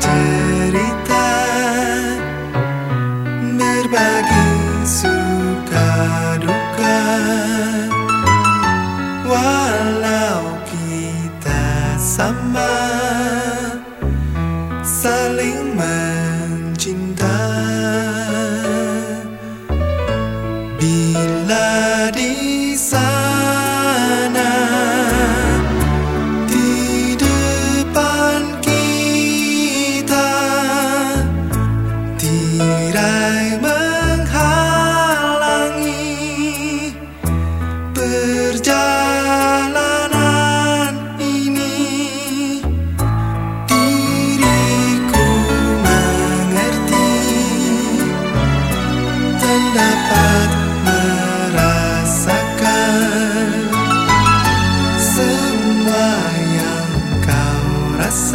دنجرتا مربادی سارا ویتا سم پک سیا کاس